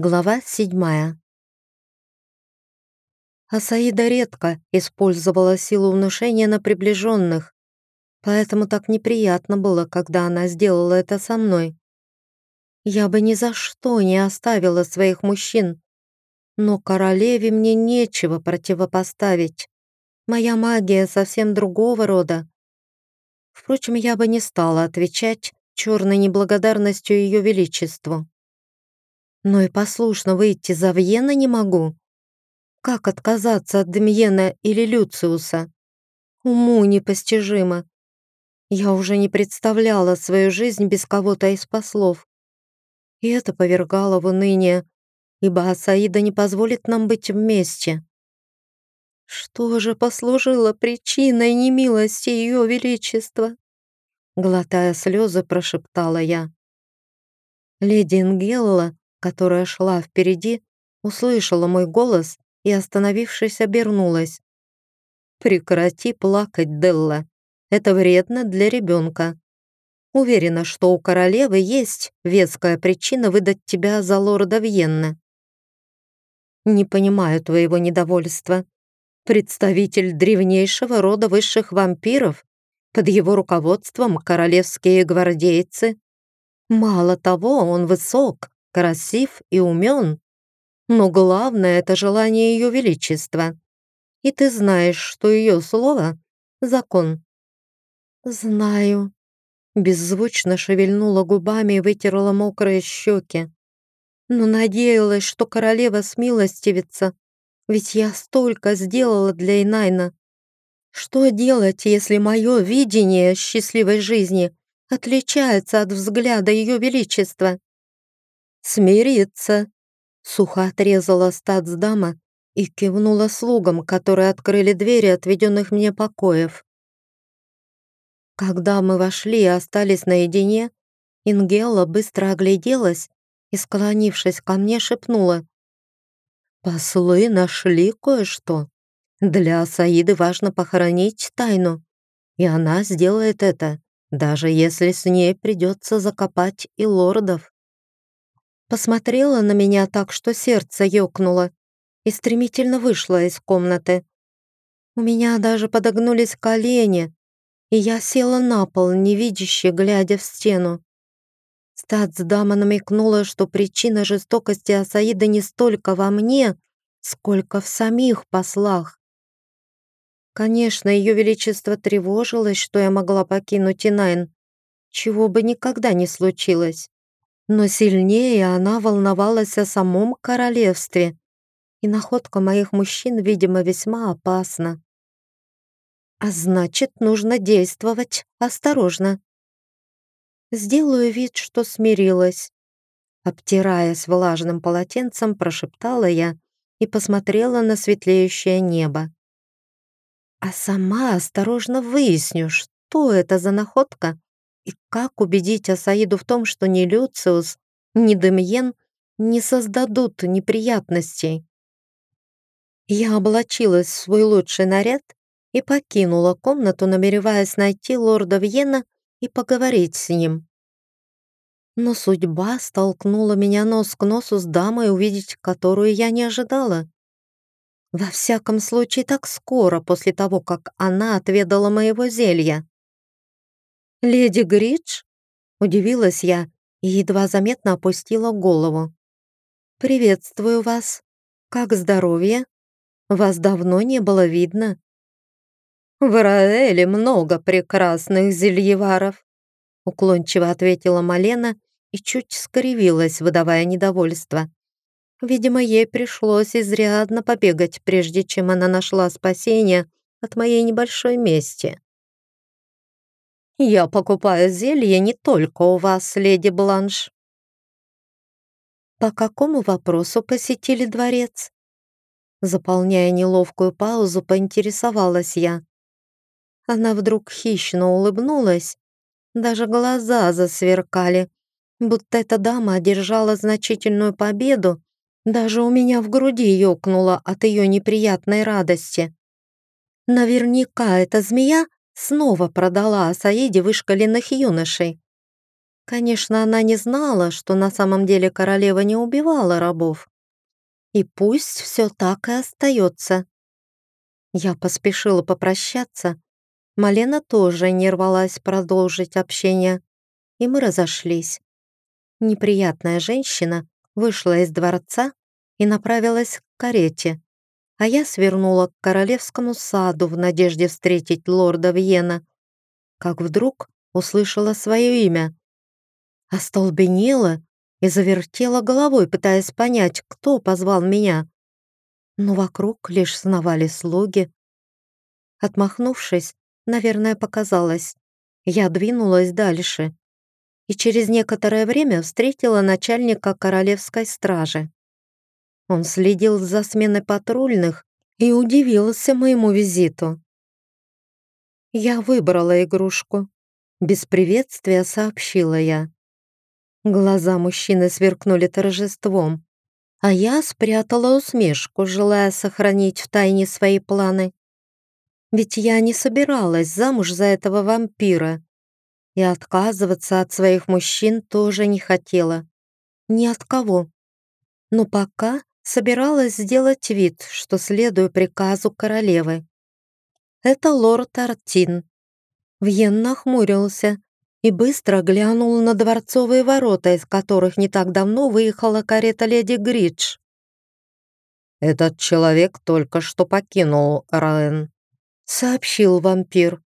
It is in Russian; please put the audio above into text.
Глава седьмая. Асаида редко использовала силу внушения на приближенных, поэтому так неприятно было, когда она сделала это со мной. Я бы ни за что не оставила своих мужчин, но королеве мне нечего противопоставить. Моя магия совсем другого рода. Впрочем, я бы не стала отвечать черной неблагодарностью Ее Величеству но и послушно выйти за Вьена не могу. Как отказаться от Демьена или Люциуса? Уму непостижимо. Я уже не представляла свою жизнь без кого-то из послов. И это повергало в уныние, ибо Асаида не позволит нам быть вместе. Что же послужило причиной немилости Ее Величества? Глотая слезы, прошептала я. Леди Ингелла которая шла впереди, услышала мой голос и, остановившись, обернулась. «Прекрати плакать, Делла. Это вредно для ребенка. Уверена, что у королевы есть веская причина выдать тебя за лорда Вьенна. Не понимаю твоего недовольства. Представитель древнейшего рода высших вампиров, под его руководством королевские гвардейцы. Мало того, он высок, красив и умен, но главное — это желание Ее Величества. И ты знаешь, что ее слово — закон». «Знаю», — беззвучно шевельнула губами и вытерла мокрые щеки. «Но надеялась, что королева смилостивится, ведь я столько сделала для Инайна. Что делать, если мое видение счастливой жизни отличается от взгляда Ее Величества?» «Смириться!» Сухо отрезала статсдама и кивнула слугам, которые открыли двери отведенных мне покоев. Когда мы вошли и остались наедине, Ингелла быстро огляделась и, склонившись ко мне, шепнула. «Послы нашли кое-что. Для Саиды важно похоронить тайну, и она сделает это, даже если с ней придется закопать и лордов» посмотрела на меня так, что сердце ёкнуло, и стремительно вышла из комнаты. У меня даже подогнулись колени, и я села на пол, невидяще глядя в стену. Статсдама намекнула, что причина жестокости Асаида не столько во мне, сколько в самих послах. Конечно, Ее Величество тревожилось, что я могла покинуть Инайн, чего бы никогда не случилось. Но сильнее она волновалась о самом королевстве, и находка моих мужчин, видимо, весьма опасна. А значит, нужно действовать осторожно. Сделаю вид, что смирилась. Обтираясь влажным полотенцем, прошептала я и посмотрела на светлеющее небо. А сама осторожно выясню, что это за находка и как убедить Асаиду в том, что ни Люциус, ни Демьен не создадут неприятностей? Я облачилась в свой лучший наряд и покинула комнату, намереваясь найти лорда Вьена и поговорить с ним. Но судьба столкнула меня нос к носу с дамой, увидеть которую я не ожидала. Во всяком случае, так скоро после того, как она отведала моего зелья. «Леди Гридж?» — удивилась я и едва заметно опустила голову. «Приветствую вас. Как здоровье? Вас давно не было видно». «В Раэле много прекрасных зельеваров», — уклончиво ответила Малена и чуть скривилась, выдавая недовольство. Видимо, ей пришлось изрядно побегать, прежде чем она нашла спасение от моей небольшой мести. Я покупаю зелье не только у вас, леди Бланш. По какому вопросу посетили дворец? Заполняя неловкую паузу, поинтересовалась я. Она вдруг хищно улыбнулась, даже глаза засверкали, будто эта дама одержала значительную победу, даже у меня в груди ёкнуло от ее неприятной радости. Наверняка эта змея снова продала Асаиде вышкаленных юношей. Конечно, она не знала, что на самом деле королева не убивала рабов. И пусть все так и остается. Я поспешила попрощаться. Малена тоже не рвалась продолжить общение, и мы разошлись. Неприятная женщина вышла из дворца и направилась к карете, а я свернула к королевскому саду в надежде встретить лорда Вьена, как вдруг услышала свое имя. Остолбенела и завертела головой, пытаясь понять, кто позвал меня. Но вокруг лишь сновали слуги. Отмахнувшись, наверное, показалось, я двинулась дальше и через некоторое время встретила начальника королевской стражи. Он следил за сменой патрульных и удивился моему визиту. Я выбрала игрушку. Без приветствия сообщила я. Глаза мужчины сверкнули торжеством, а я спрятала усмешку, желая сохранить в тайне свои планы. Ведь я не собиралась замуж за этого вампира и отказываться от своих мужчин тоже не хотела. Ни от кого. Но пока собиралась сделать вид, что следую приказу королевы. Это лорд Артин. Вьен нахмурился и быстро глянул на дворцовые ворота, из которых не так давно выехала карета леди Гридж. «Этот человек только что покинул Раен», — сообщил вампир.